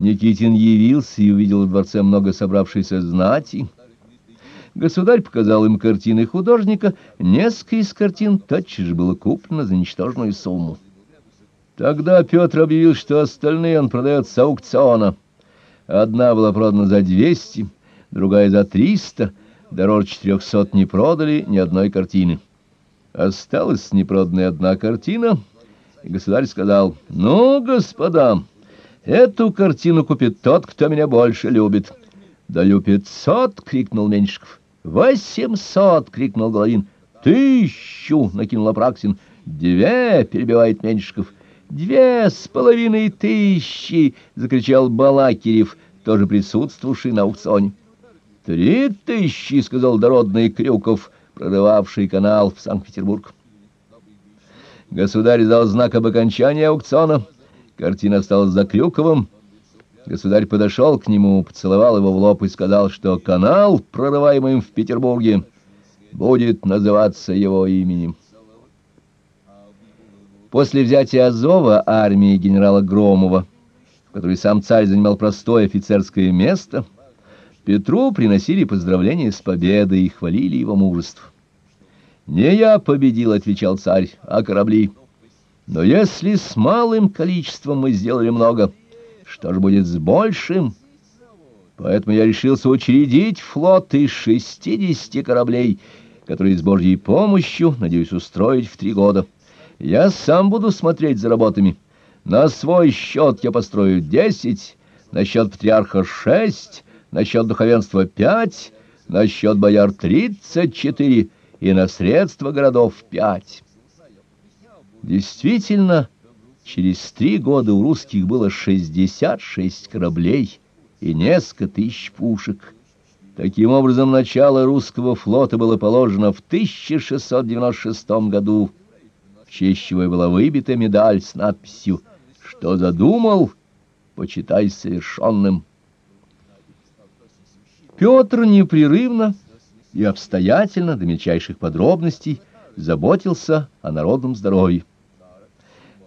Никитин явился и увидел в дворце много собравшейся знати. Государь показал им картины художника, несколько из картин тотчас же было куплено за ничтожную сумму. Тогда Петр объявил, что остальные он продает с аукциона. Одна была продана за двести, другая за триста, дороже четырехсот не продали ни одной картины. Осталась непроданная одна картина, и государь сказал, «Ну, господа, Эту картину купит тот, кто меня больше любит. Даю пятьсот, крикнул Меньшиков. Восемьсот, крикнул Головин. Тысячу, накинул Апраксин. Две, перебивает Меньшиков. Две с половиной тысячи, закричал Балакирев, тоже присутствовавший на аукционе. Три тысячи, сказал дородный Крюков, прорывавший канал в Санкт-Петербург. Государь дал знак об окончании аукциона. Картина осталась за Крюковым. Государь подошел к нему, поцеловал его в лоб и сказал, что канал, прорываемый им в Петербурге, будет называться его именем. После взятия Азова армии генерала Громова, в которой сам царь занимал простое офицерское место, Петру приносили поздравления с победой и хвалили его мужество. «Не я победил», — отвечал царь, — «а корабли». Но если с малым количеством мы сделали много, что же будет с большим? Поэтому я решился учредить флот из шестидесяти кораблей, которые с Божьей помощью надеюсь устроить в три года. Я сам буду смотреть за работами. На свой счет я построю десять, на счет патриарха шесть, на счет духовенства пять, на счет бояр тридцать четыре и на средства городов пять. Действительно, через три года у русских было 66 кораблей и несколько тысяч пушек. Таким образом, начало русского флота было положено в 1696 году, в честь чего и была выбита медаль с надписью «Что задумал, почитай совершенным». Петр непрерывно и обстоятельно до мельчайших подробностей заботился о народном здоровье.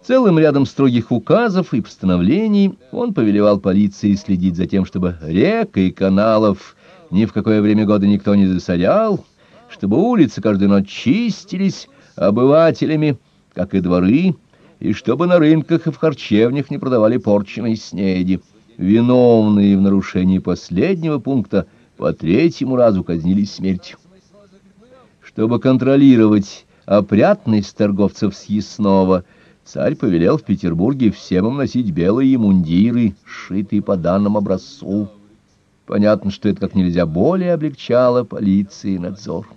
Целым рядом строгих указов и постановлений он повелевал полиции следить за тем, чтобы рек и каналов ни в какое время года никто не засорял, чтобы улицы каждую ночь чистились обывателями, как и дворы, и чтобы на рынках и в харчевнях не продавали порченой снеди. Виновные в нарушении последнего пункта по третьему разу казнились смертью. Чтобы контролировать опрятность торговцев съестного, царь повелел в Петербурге всем носить белые мундиры, сшитые по данному образцу. Понятно, что это как нельзя более облегчало полиции надзор.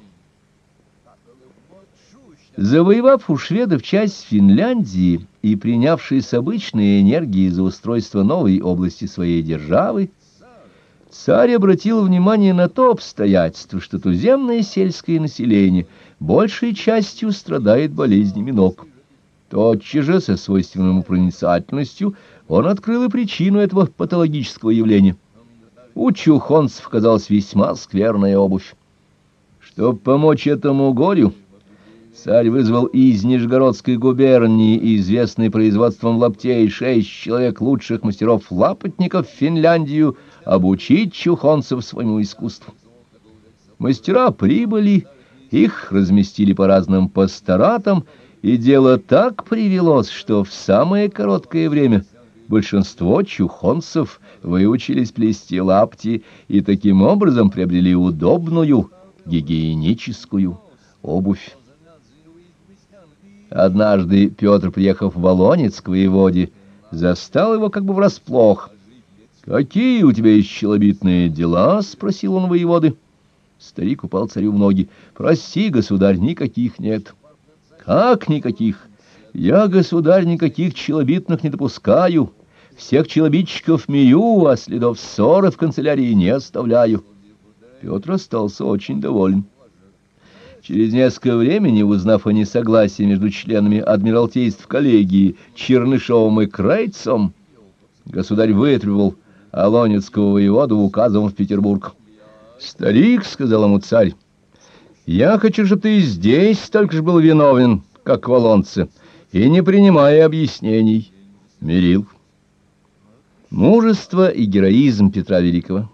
Завоевав у шведов часть Финляндии и принявший с обычной энергией за устройство новой области своей державы, Царь обратил внимание на то обстоятельство, что туземное сельское население большей частью страдает болезнями ног. Тотчас же, со свойственной проницательностью, он открыл и причину этого патологического явления. У чухонцев казалась весьма скверная обувь. Чтобы помочь этому горю, царь вызвал из Нижегородской губернии, известной производством лаптей, шесть человек лучших мастеров-лапотников в Финляндию, обучить чухонцев своему искусству. Мастера прибыли, их разместили по разным пасторатам, и дело так привелось, что в самое короткое время большинство чухонцев выучились плести лапти и таким образом приобрели удобную гигиеническую обувь. Однажды Петр, приехав в Волонец к воеводе, застал его как бы врасплох — «Какие у тебя есть дела?» — спросил он воеводы. Старик упал царю в ноги. «Прости, государь, никаких нет». «Как никаких? Я, государь, никаких челобитных не допускаю. Всех челобитчиков мию, а следов ссоры в канцелярии не оставляю». Петр остался очень доволен. Через несколько времени, узнав о несогласии между членами адмиралтейств коллегии Чернышовым и Крейцом, государь вытребовал Алонецкого воеводу указом в Петербург. «Старик», — сказал ему царь, — «я хочу, чтобы ты здесь столько же был виновен, как волонцы, и не принимая объяснений, мирил». Мужество и героизм Петра Великого.